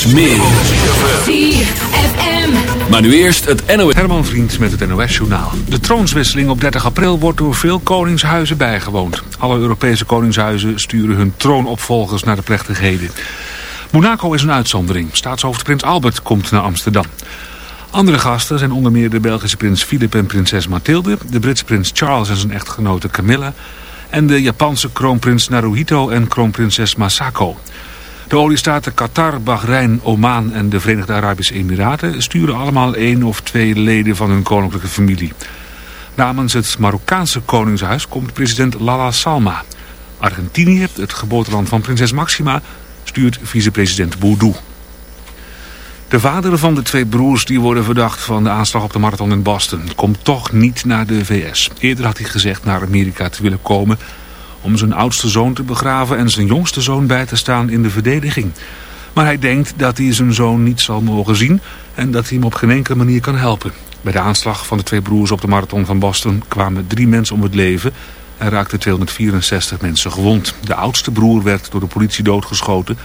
Straks meer. ZFM. Maar nu eerst het NOS. Herman Vriend met het NOS-journaal. De troonswisseling op 30 april wordt door veel koningshuizen bijgewoond. Alle Europese koningshuizen sturen hun troonopvolgers naar de plechtigheden. Monaco is een uitzondering. Staatshoofd Prins Albert komt naar Amsterdam. Andere gasten zijn onder meer de Belgische prins Philip en prinses Mathilde... de Britse prins Charles en zijn echtgenote Camilla... en de Japanse kroonprins Naruhito en kroonprinses Masako... De oliestaten Qatar, Bahrein, Oman en de Verenigde Arabische Emiraten sturen allemaal één of twee leden van hun koninklijke familie. Namens het Marokkaanse koningshuis komt president Lala Salma. Argentinië, het geboorteland van prinses Maxima, stuurt vicepresident Boudou. De vader van de twee broers die worden verdacht van de aanslag op de marathon in Boston... komt toch niet naar de VS. Eerder had hij gezegd naar Amerika te willen komen om zijn oudste zoon te begraven en zijn jongste zoon bij te staan in de verdediging. Maar hij denkt dat hij zijn zoon niet zal mogen zien en dat hij hem op geen enkele manier kan helpen. Bij de aanslag van de twee broers op de marathon van Boston kwamen drie mensen om het leven en raakten 264 mensen gewond. De oudste broer werd door de politie doodgeschoten.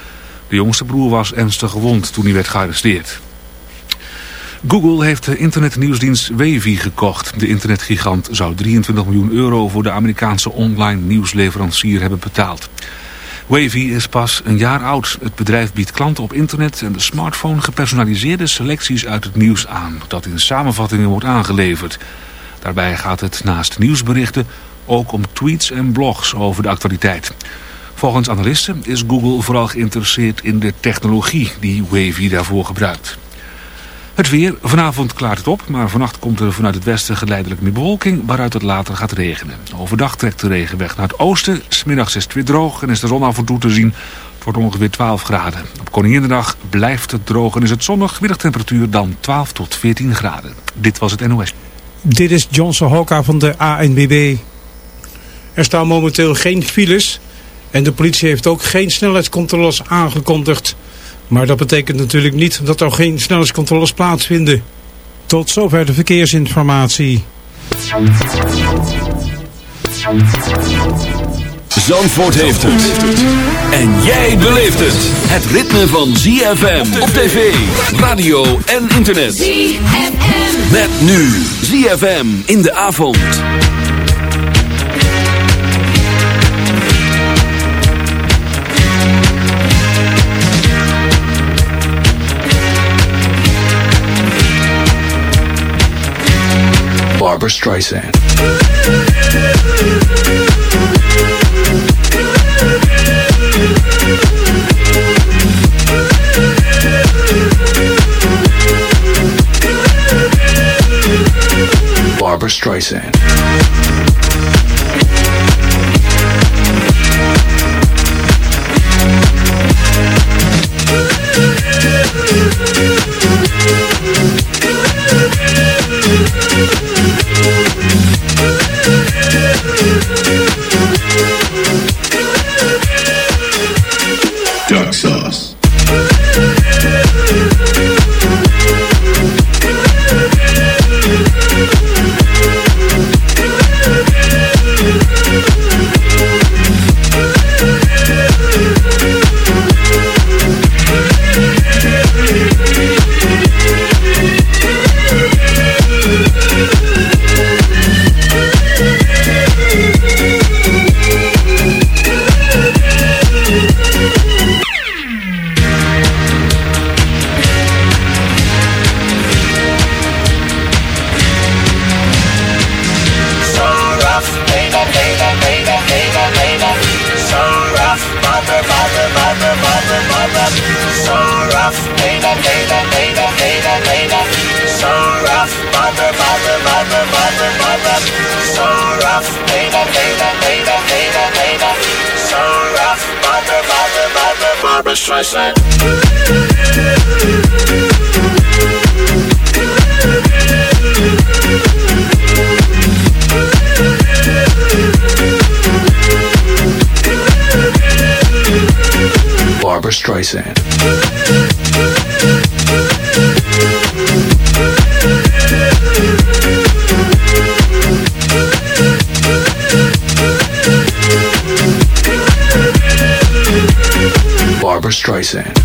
De jongste broer was ernstig gewond toen hij werd gearresteerd. Google heeft de internetnieuwsdienst Wavy gekocht. De internetgigant zou 23 miljoen euro voor de Amerikaanse online nieuwsleverancier hebben betaald. Wavy is pas een jaar oud. Het bedrijf biedt klanten op internet en de smartphone gepersonaliseerde selecties uit het nieuws aan, dat in samenvattingen wordt aangeleverd. Daarbij gaat het naast nieuwsberichten ook om tweets en blogs over de actualiteit. Volgens analisten is Google vooral geïnteresseerd in de technologie die Wavy daarvoor gebruikt. Het weer. Vanavond klaart het op, maar vannacht komt er vanuit het westen geleidelijk meer bewolking, waaruit het later gaat regenen. Overdag trekt de regen weg naar het oosten. Smiddags is het weer droog en is de zon af en toe te zien. Het wordt ongeveer 12 graden. Op Koninginnedag blijft het droog en is het zonnig. Middagtemperatuur dan 12 tot 14 graden. Dit was het NOS. Dit is Johnson Hoka van de ANBB. Er staan momenteel geen files en de politie heeft ook geen snelheidscontroles aangekondigd. Maar dat betekent natuurlijk niet dat er geen snelheidscontroles plaatsvinden. Tot zover de verkeersinformatie. Zandvoort heeft het. En jij beleeft het. Het ritme van ZFM op tv, radio en internet. ZFM. Met nu ZFM in de avond. Barbra Streisand. Barbra Streisand. Duck Streisand.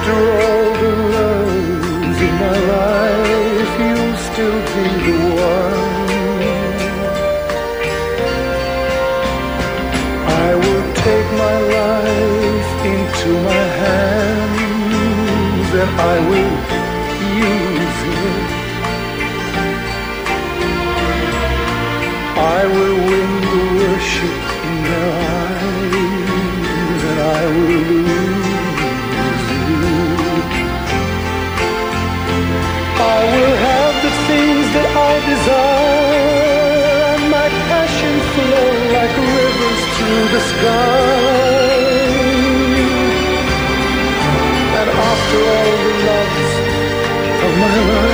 After all the loves of my life, you'll still be the one. I will take my life into my hands and I will use it. The sky. And after all the loves of my life,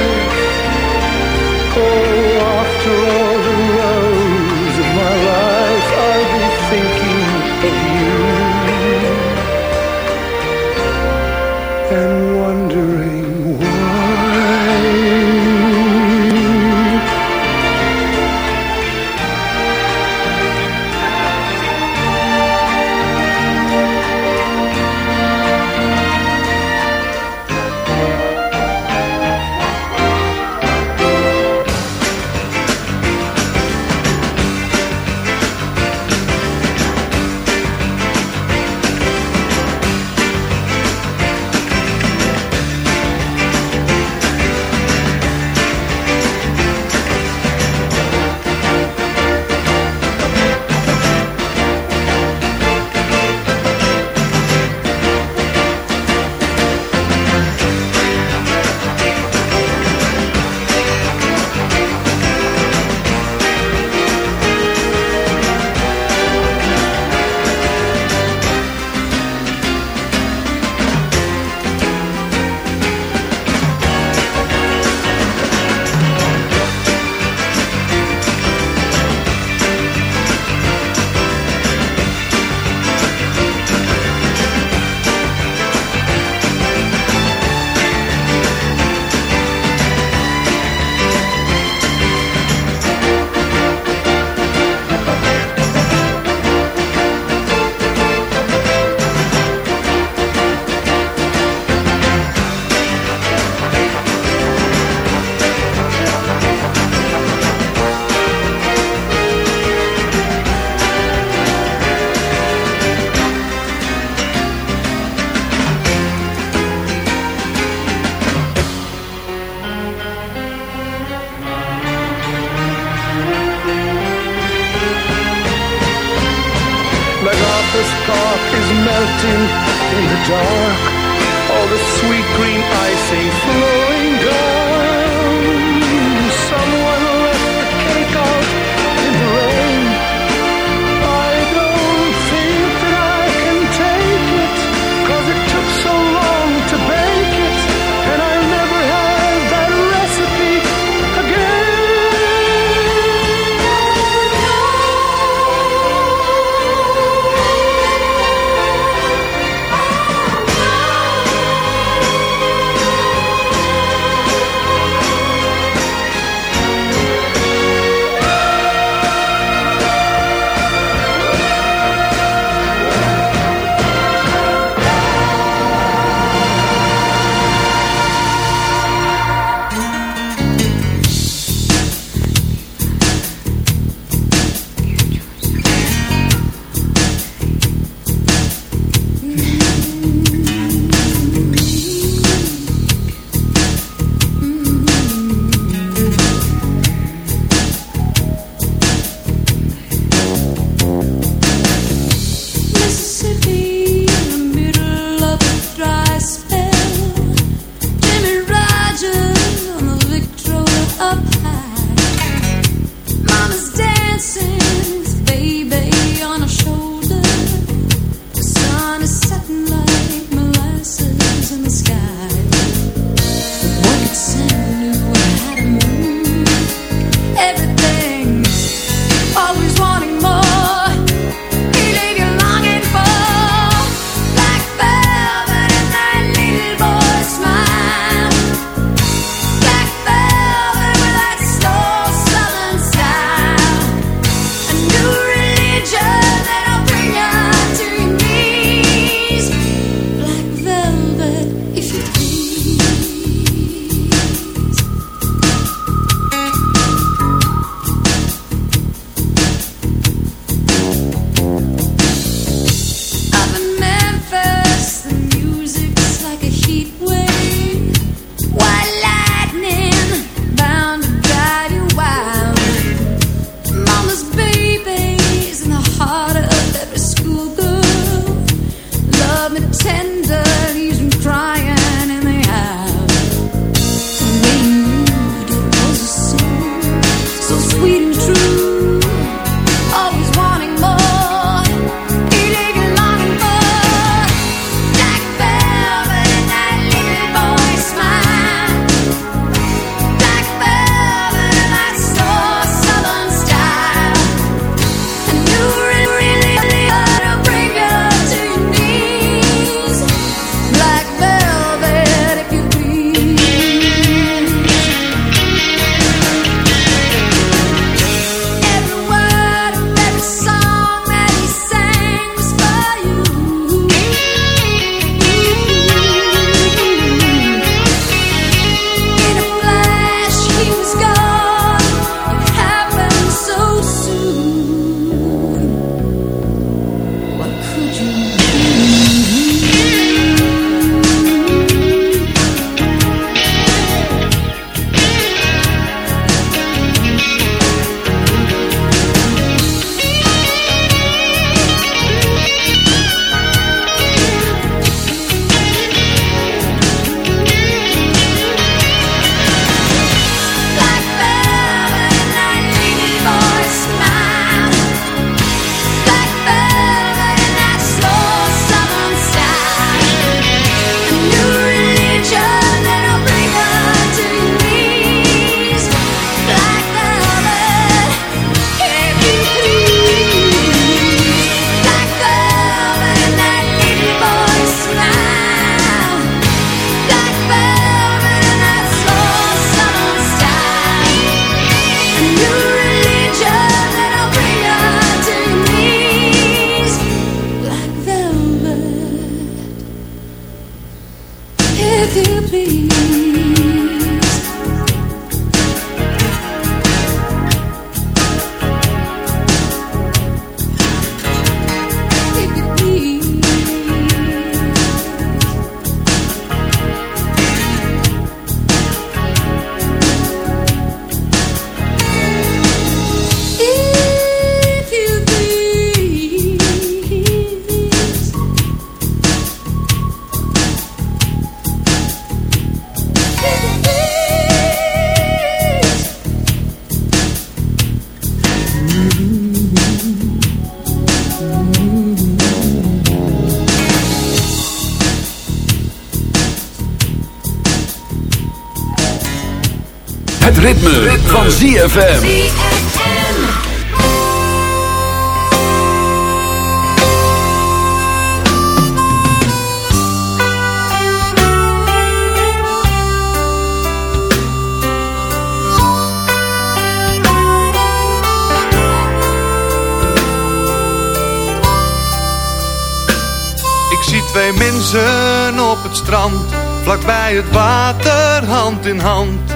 ritme, van ZFM. Ik zie twee mensen op het strand, vlakbij het water, hand in hand.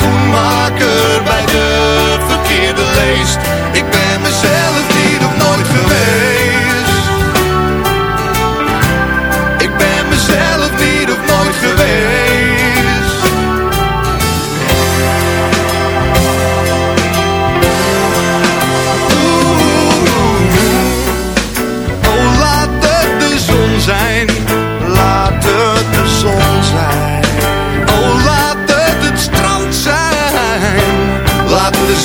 kom maar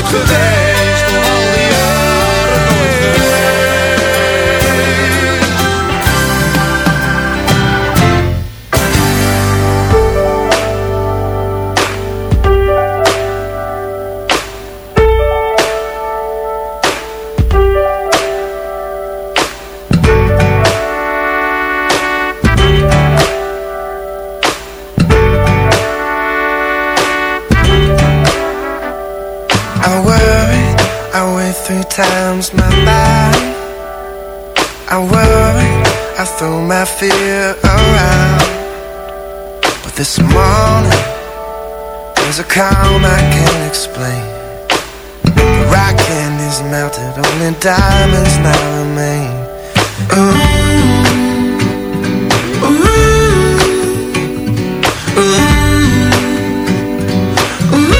Nooit geweest. My fear around. But this morning, there's a calm I can't explain. The rock candy's melted, only diamonds now remain. Ooh, ooh, ooh.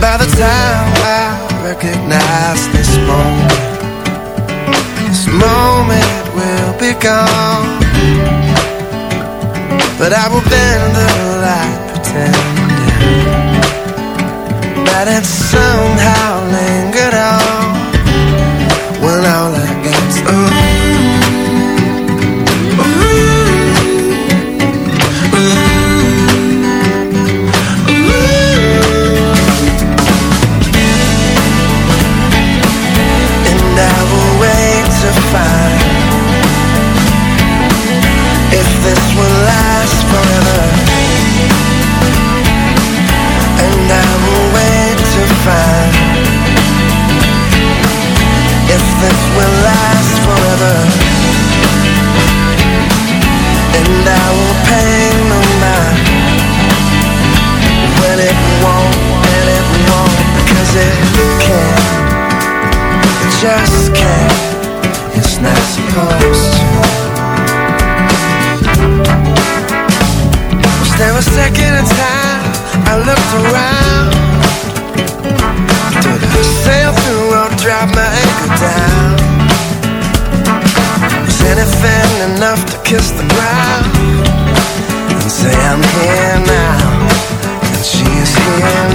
By the time I recognize this moment, this moment will be gone. But I will bend the light pretending That it somehow lingers I will pay no mind When it won't, and it won't Because it can't. It just can't. It's not supposed to. Was there a second time I looked around? Did I sail through or drop my anchor down? anything enough to kiss the ground and say I'm here now and she's here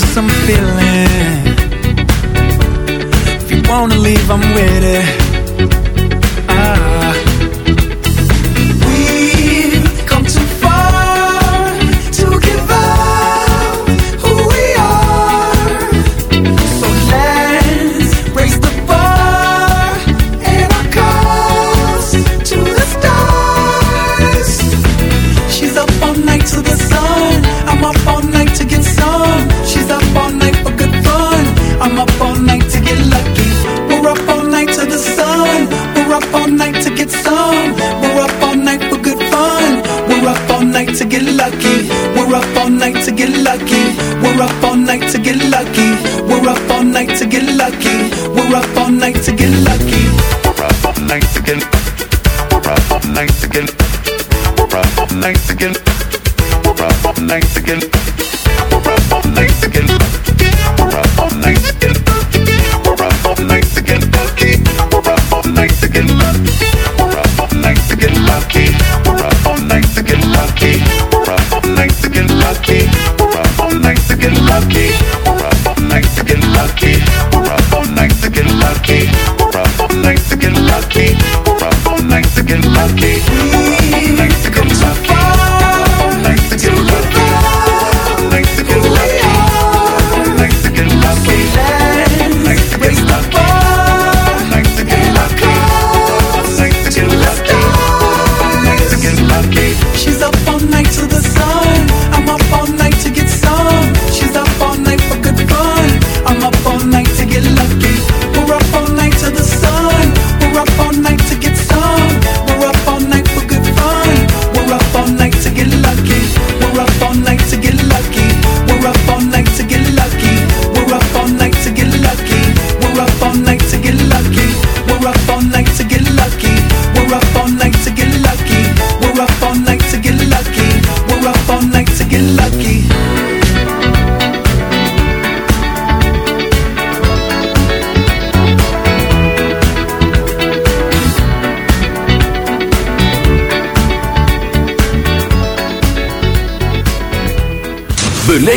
just some feelings.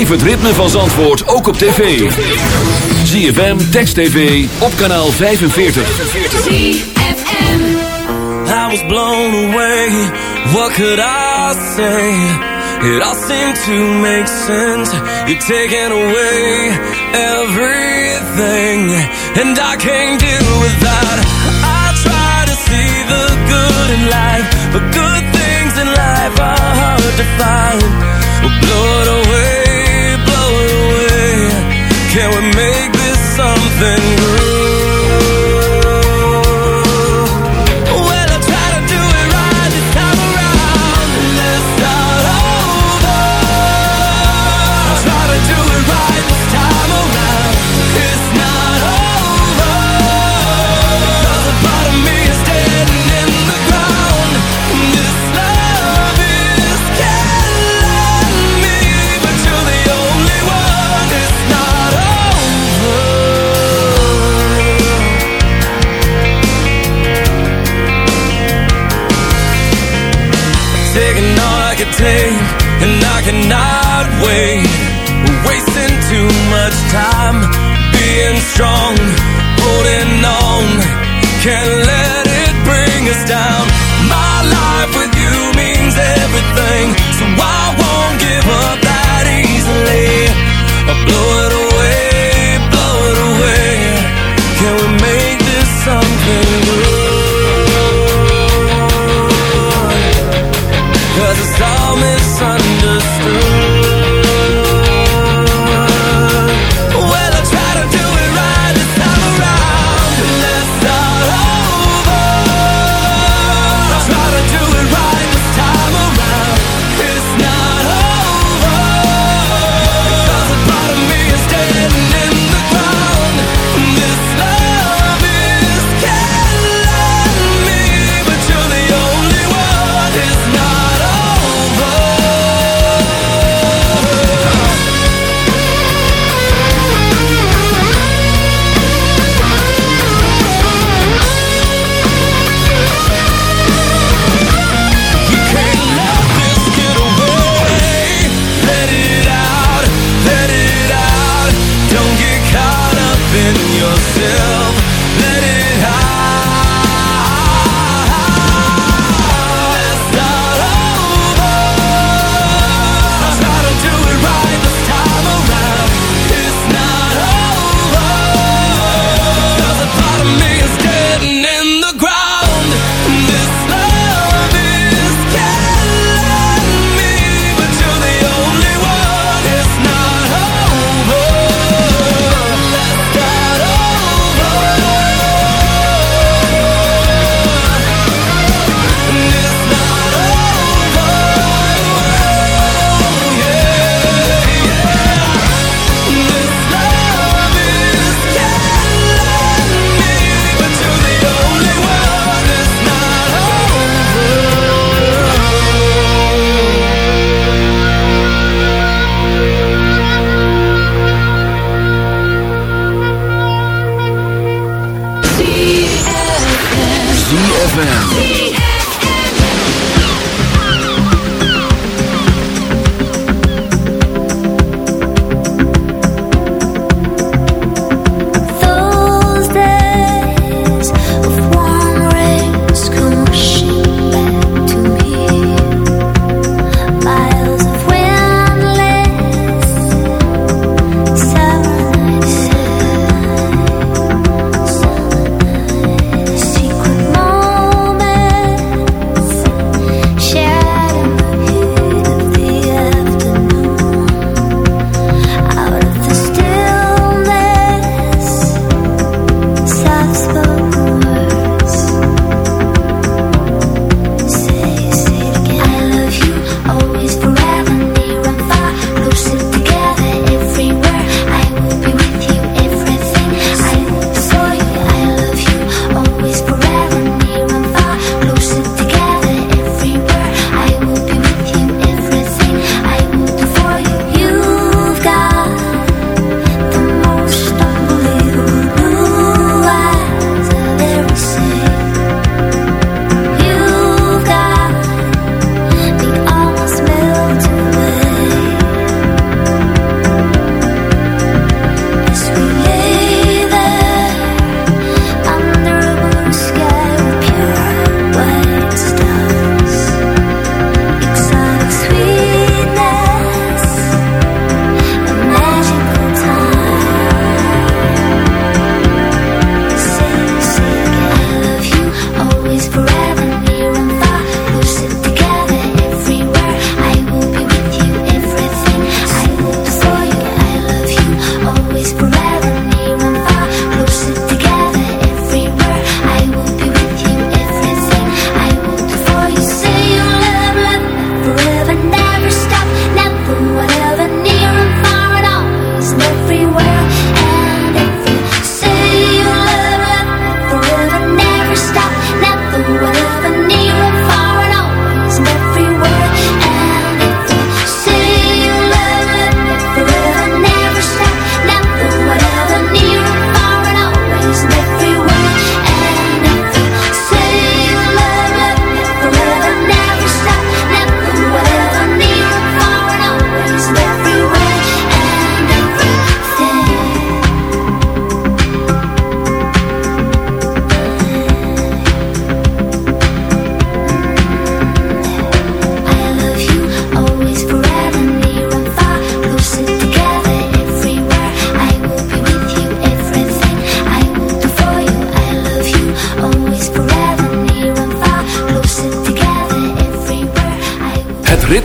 Beleef het ritme van Zandvoort ook op tv. ZFM, Text TV, op kanaal 45. ZFM I was blown away, what could I say? It all seemed to make sense. You're taking away everything. And I can't do without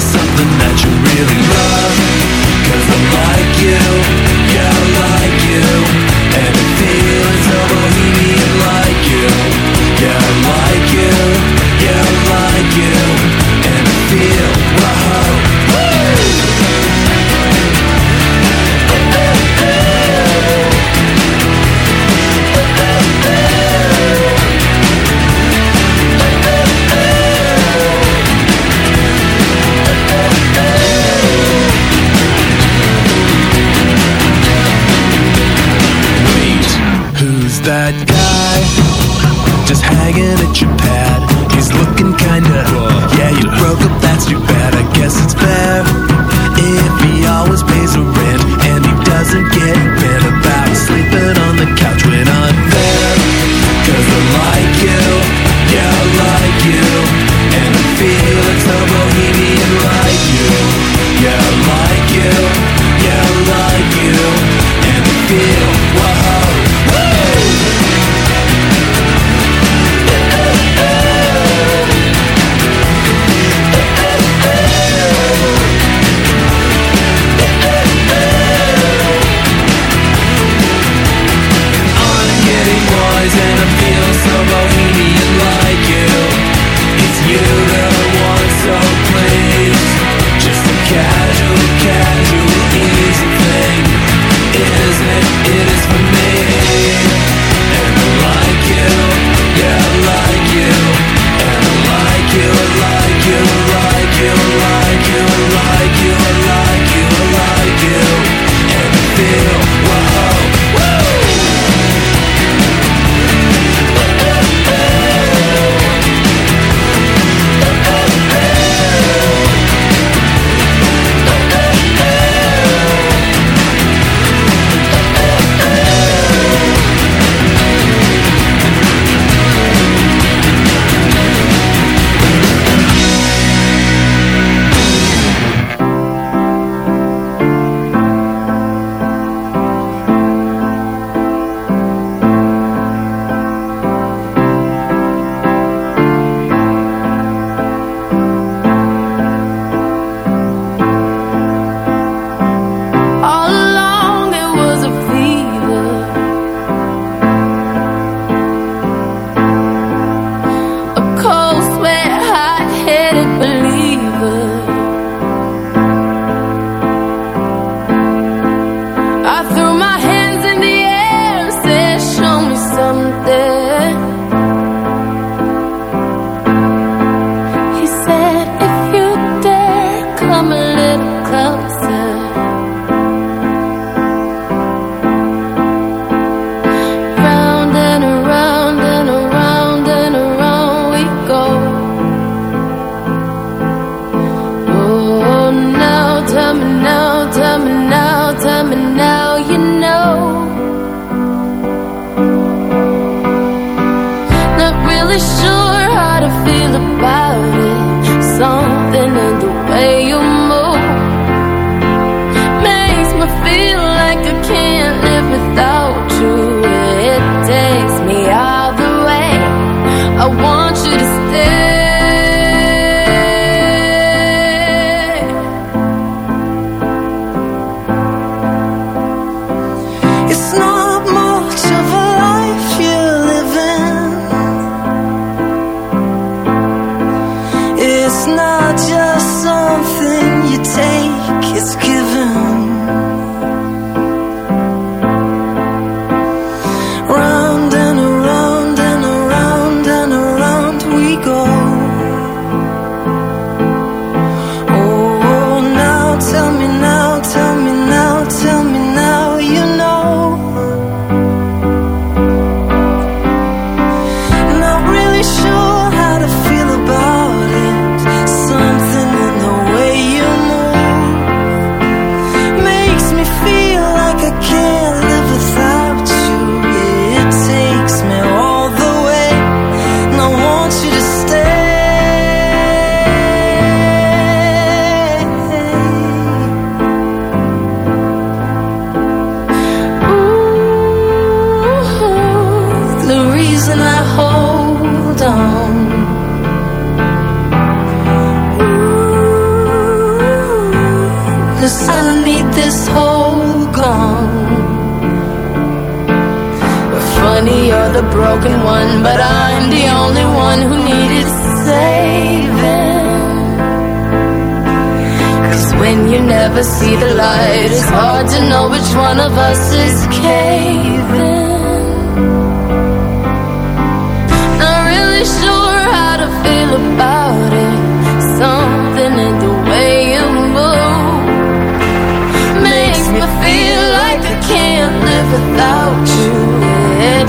something that you really want you to stay. Feel like I can't live without you. It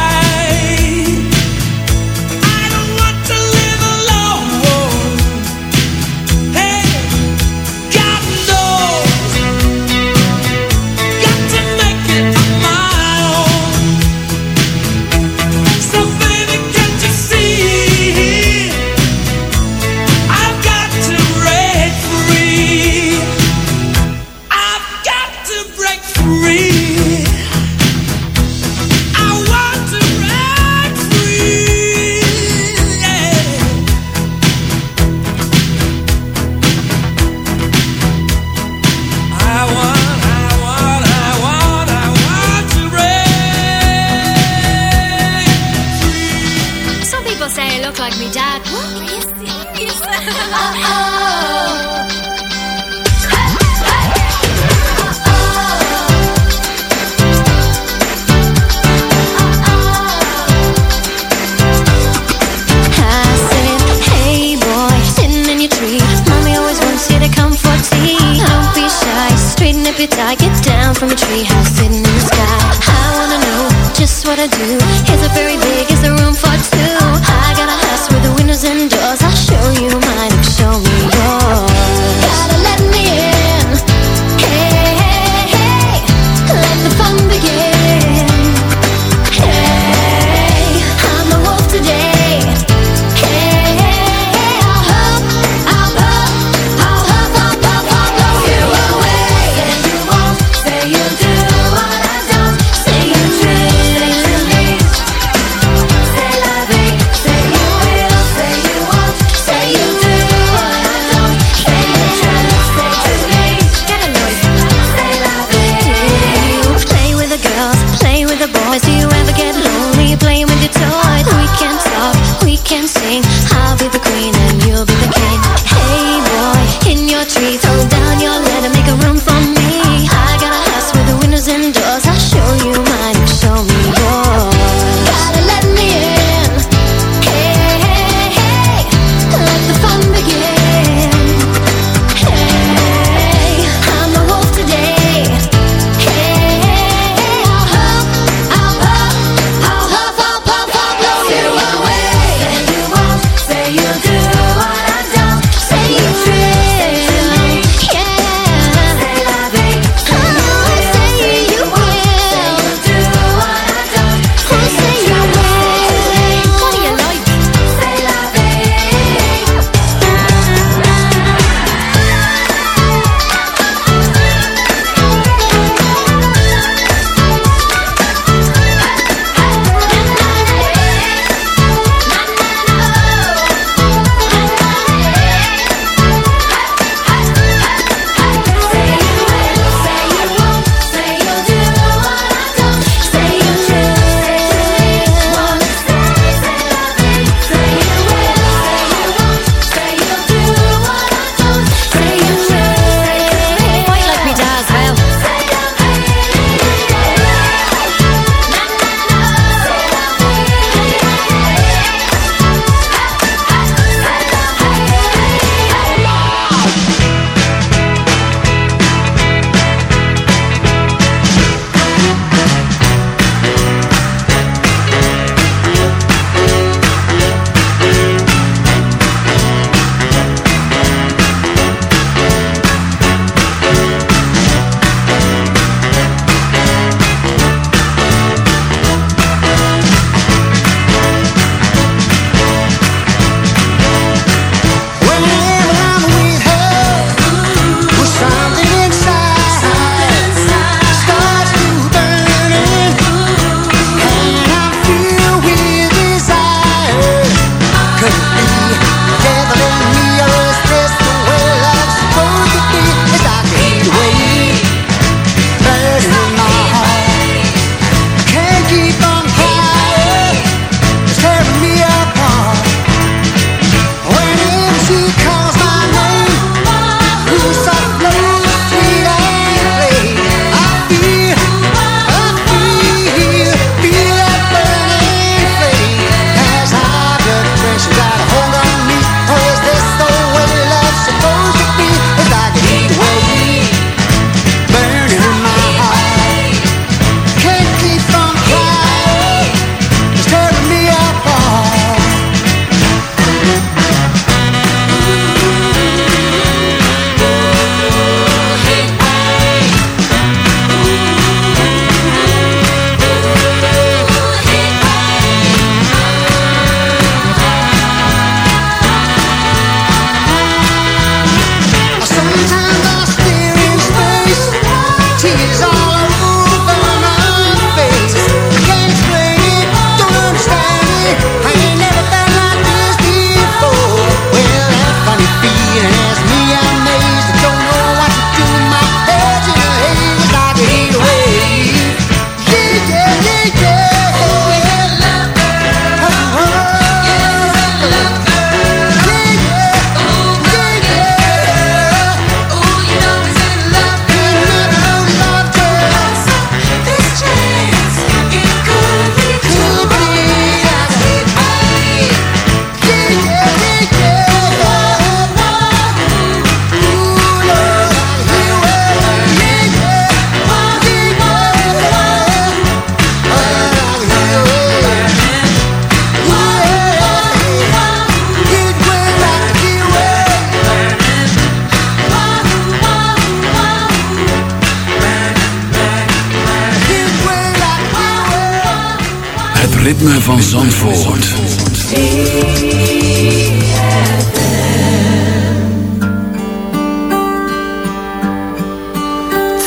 Ritme van Zandvoort.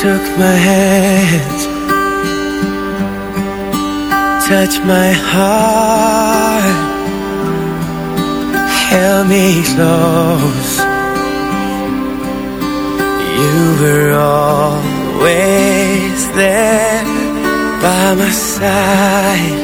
Took my hand, touched my heart, held me close. You were always there by my side,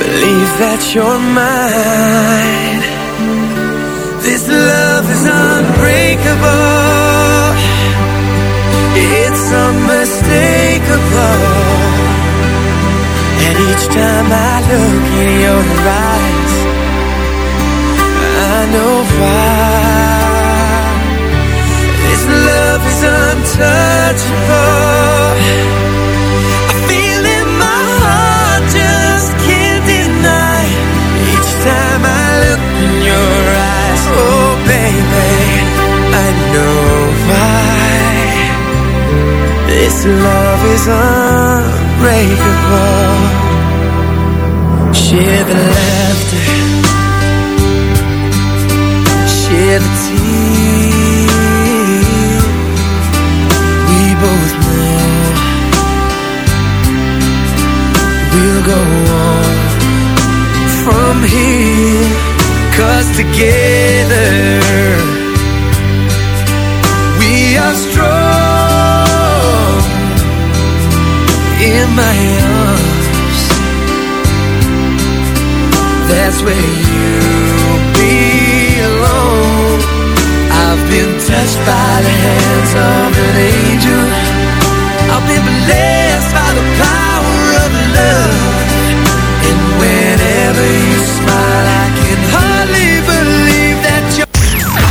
Believe that you're mine. This love is unbreakable. It's unmistakable. And each time I look in your eyes, I know why. This love is untouchable. I feel in my heart, go on from here. Cause together we are strong in my arms. That's where you belong. I've been touched by the hands of an angel. I've been blessed by the power of love. And whenever you smile, I can